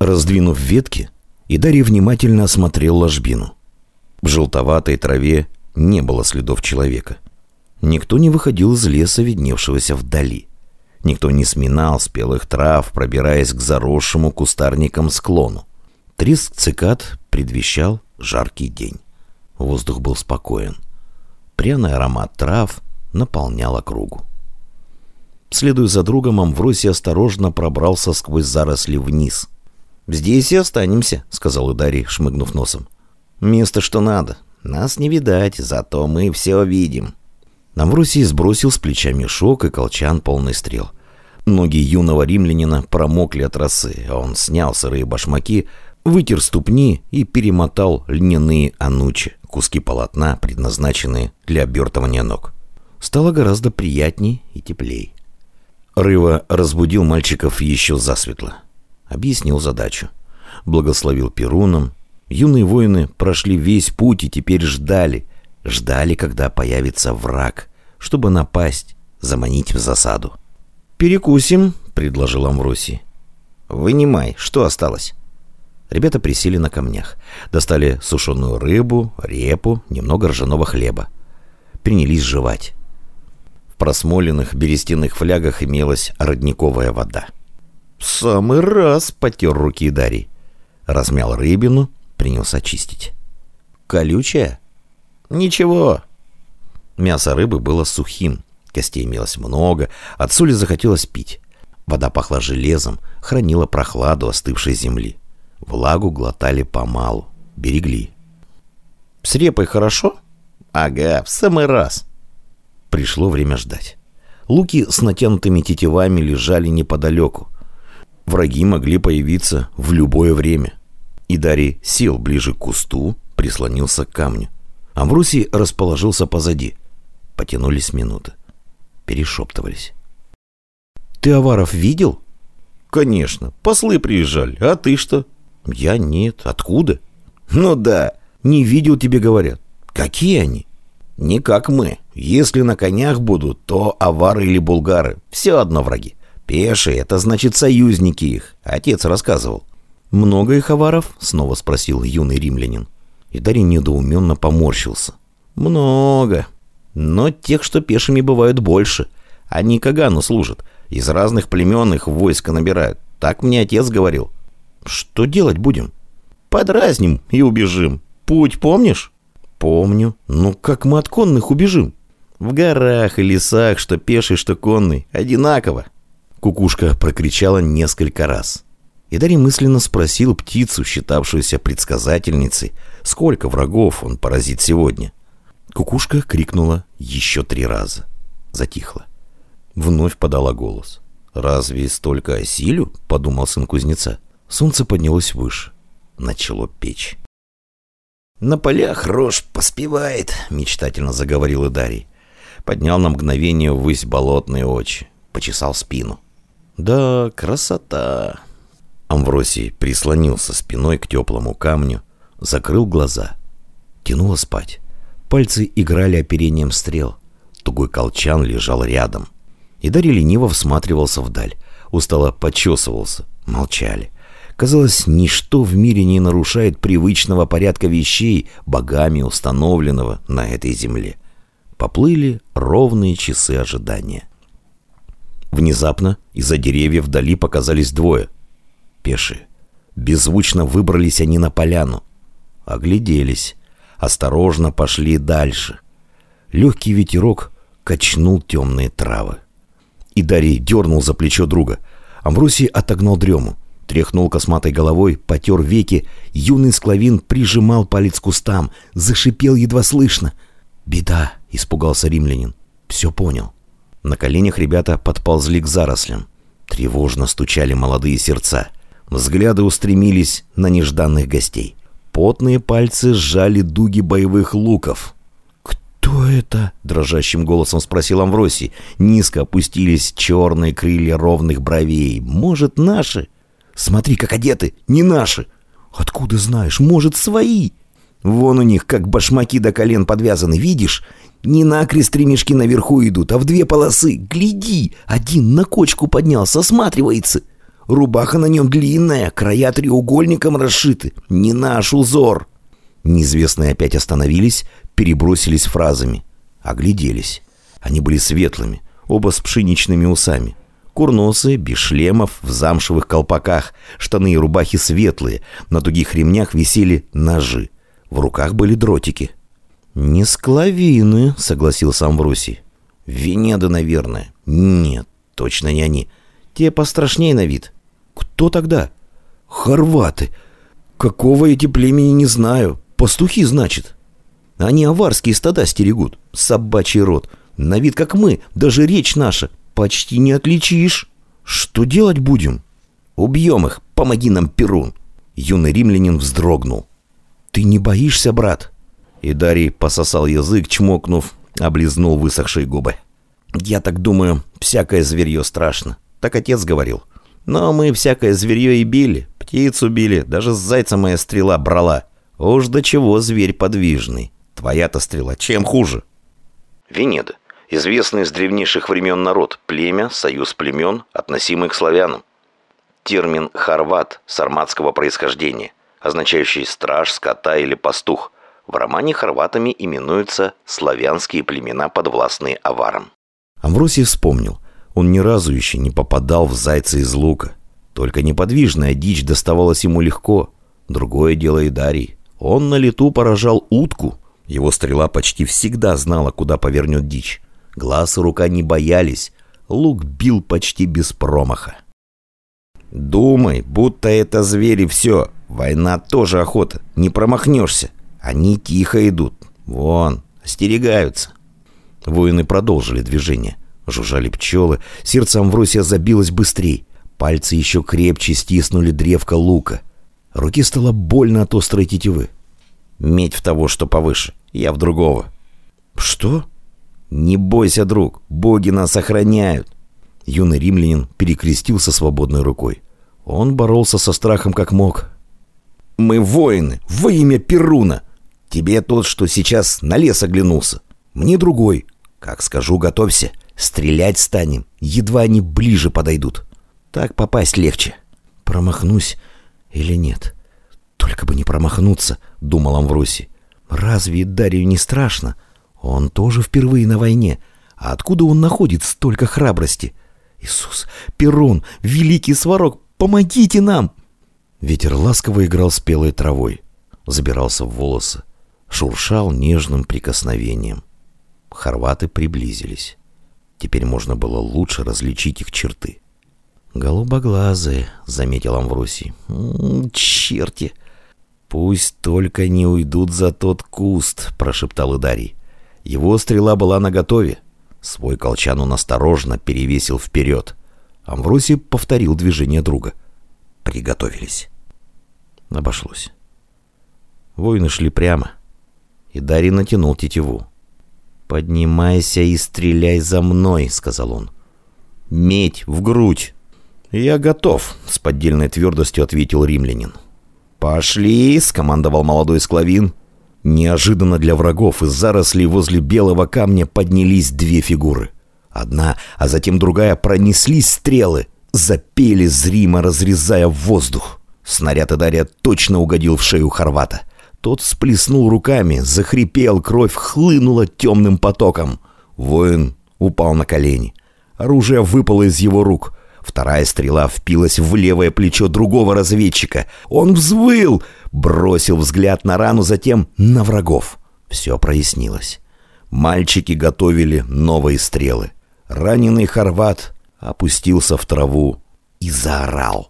Раздвинув ветки, Идарий внимательно осмотрел ложбину. В желтоватой траве не было следов человека. Никто не выходил из леса, видневшегося вдали. Никто не сминал спелых трав, пробираясь к заросшему кустарникам склону. Треск цикад предвещал жаркий день. Воздух был спокоен. Пряный аромат трав наполнял округу. Следуя за другом, Амвросий осторожно пробрался сквозь заросли вниз. «Здесь и останемся», — сказал Идарий, шмыгнув носом. «Место что надо. Нас не видать, зато мы все видим». Амвросий сбросил с плеча мешок и колчан полный стрел. Ноги юного римлянина промокли от росы, а он снял сырые башмаки, вытер ступни и перемотал льняные анучи, куски полотна, предназначенные для обертывания ног. Стало гораздо приятней и теплей. Рыва разбудил мальчиков еще засветло. Объяснил задачу. Благословил Перуном. Юные воины прошли весь путь и теперь ждали. Ждали, когда появится враг, чтобы напасть, заманить в засаду. «Перекусим», — предложил Амвросий. «Вынимай, что осталось?» Ребята присели на камнях. Достали сушеную рыбу, репу, немного ржаного хлеба. Принялись жевать. В просмоленных берестяных флягах имелась родниковая вода. «В самый раз!» — потер руки Дарий. Размял рыбину, принялся очистить. «Колючая?» «Ничего». Мясо рыбы было сухим, костей имелось много, от соли захотелось пить. Вода пахла железом, хранила прохладу остывшей земли. Влагу глотали помалу, берегли. «С репой хорошо?» «Ага, в самый раз». Пришло время ждать. Луки с натянутыми тетивами лежали неподалеку. Враги могли появиться в любое время. И Дарий сел ближе к кусту, прислонился к камню. Амвросий расположился позади. Потянулись минуты. Перешептывались. «Ты Аваров видел?» «Конечно. Послы приезжали. А ты что?» Я нет. Откуда? Ну да, не видел тебе, говорят. Какие они? Не как мы. Если на конях будут, то авары или булгары. Все одно враги. Пешие — это значит союзники их. Отец рассказывал. «Много их аваров?» — снова спросил юный римлянин. И Дарий недоуменно поморщился. «Много. Но тех, что пешими, бывают больше. Они Кагану служат. Из разных племен их войска набирают. Так мне отец говорил. Что делать будем? Подразним и убежим. Путь помнишь? Помню. Ну как мы от конных убежим? В горах и лесах, что пеший, что конный, одинаково. Кукушка прокричала несколько раз. И Дарий мысленно спросил птицу, считавшуюся предсказательницей, сколько врагов он поразит сегодня. Кукушка крикнула еще три раза. Затихла. Вновь подала голос. «Разве столько осилю?» — подумал сын кузнеца. Солнце поднялось выше. Начало печь. «На полях рожь поспевает», — мечтательно заговорил Идарий. Поднял на мгновение ввысь болотные очи. Почесал спину. «Да, красота!» Амвросий прислонился спиной к теплому камню, закрыл глаза. Тянуло спать. Пальцы играли оперением стрел. Тугой колчан лежал рядом. Идарий лениво всматривался вдаль. Устало почесывался. Молчали. Казалось, ничто в мире не нарушает привычного порядка вещей, богами установленного на этой земле. Поплыли ровные часы ожидания. Внезапно из-за деревьев вдали показались двое. Пешие. Беззвучно выбрались они на поляну. Огляделись. Осторожно пошли дальше. Легкий ветерок качнул темные травы. И Дарий дернул за плечо друга. Амвросий отогнал дрему. Тряхнул косматой головой, потер веки. Юный склавин прижимал палец к кустам. Зашипел едва слышно. «Беда!» — испугался римлянин. «Все понял». На коленях ребята подползли к зарослям. Тревожно стучали молодые сердца. Взгляды устремились на нежданных гостей. Потные пальцы сжали дуги боевых луков. «Кто это?» — дрожащим голосом спросил Амвросий. Низко опустились черные крылья ровных бровей. «Может, наши?» Смотри, как одеты, не наши. Откуда знаешь, может, свои? Вон у них, как башмаки до колен подвязаны, видишь? Не накрест ремешки наверху идут, а в две полосы. Гляди, один на кочку поднялся, осматривается. Рубаха на нем длинная, края треугольником расшиты. Не наш узор!» Неизвестные опять остановились, перебросились фразами. Огляделись. Они были светлыми, оба с пшеничными усами. Курносые, без шлемов, в замшевых колпаках, штаны и рубахи светлые, на тугих ремнях висели ножи. В руках были дротики. «Не склавины», — согласился Амвросий. «Венеды, наверное». «Нет, точно не они. Те пострашнее на вид». «Кто тогда?» «Хорваты. Какого эти племени не знаю. Пастухи, значит». «Они аварские стада стерегут. Собачий род. На вид как мы, даже речь наша. Почти не отличишь. Что делать будем?» «Убьем их. Помоги нам, Перун». Юный римлянин вздрогнул. «Ты не боишься, брат?» И Дарий пососал язык, чмокнув, облизнул высохшие губы. «Я так думаю, всякое зверье страшно. Так отец говорил. Но мы всякое зверье и били, птицу били, даже зайца моя стрела брала. Уж до чего зверь подвижный. Твоя-то стрела чем хуже?» Венеды. Известный с древнейших времен народ, племя, союз племен, относимый к славянам. Термин «хорват» сарматского происхождения, означающий «страж», «скота» или «пастух», в романе хорватами именуются славянские племена, подвластные аварам. Амвросий вспомнил. Он ни разу еще не попадал в зайца из лука. Только неподвижная дичь доставалась ему легко. Другое дело и Дарий. Он на лету поражал утку. Его стрела почти всегда знала, куда повернет дичь. Глаз и рука не боялись. Лук бил почти без промаха. «Думай, будто это звери все. Война тоже охота. Не промахнешься. Они тихо идут. Вон, остерегаются. Воины продолжили движение. Жужжали пчелы. Сердце Амвросия забилось быстрее. Пальцы еще крепче стиснули древко лука. Руке стало больно от острой тетивы. Медь в того, что повыше. Я в другого. Что? Не бойся, друг. Боги нас охраняют. Юный римлянин перекрестился свободной рукой. Он боролся со страхом как мог. «Мы воины! Во имя Перуна! Тебе тот, что сейчас на лес оглянулся. Мне другой. Как скажу, готовься. Стрелять станем. Едва они ближе подойдут. Так попасть легче. Промахнусь или нет? Только бы не промахнуться, думал Амвросий. Разве Дарью не страшно? Он тоже впервые на войне. А откуда он находит столько храбрости? Иисус, Перун, великий сварог, помогите нам! Ветер ласково играл спелой травой, забирался в волосы шуршал нежным прикосновением. Хорваты приблизились. Теперь можно было лучше различить их черты. «Голубоглазые», — заметил Амвросий. «М -м, «Черти!» «Пусть только не уйдут за тот куст», — прошептал Идарий. Его стрела была наготове. Свой колчан он осторожно перевесил вперед. Амвросий повторил движение друга. Приготовились. Обошлось. Воины шли прямо. И Дарий натянул тетиву. «Поднимайся и стреляй за мной», — сказал он. «Медь в грудь!» «Я готов», — с поддельной твердостью ответил римлянин. «Пошли!» — скомандовал молодой склавин. Неожиданно для врагов из зарослей возле белого камня поднялись две фигуры. Одна, а затем другая пронеслись стрелы, запели зримо, разрезая воздух. Снаряд Идария точно угодил в шею Хорвата. Тот сплеснул руками, захрипел, кровь хлынула темным потоком. Воин упал на колени. Оружие выпало из его рук. Вторая стрела впилась в левое плечо другого разведчика. Он взвыл, бросил взгляд на рану, затем на врагов. Все прояснилось. Мальчики готовили новые стрелы. Раненый хорват опустился в траву и заорал.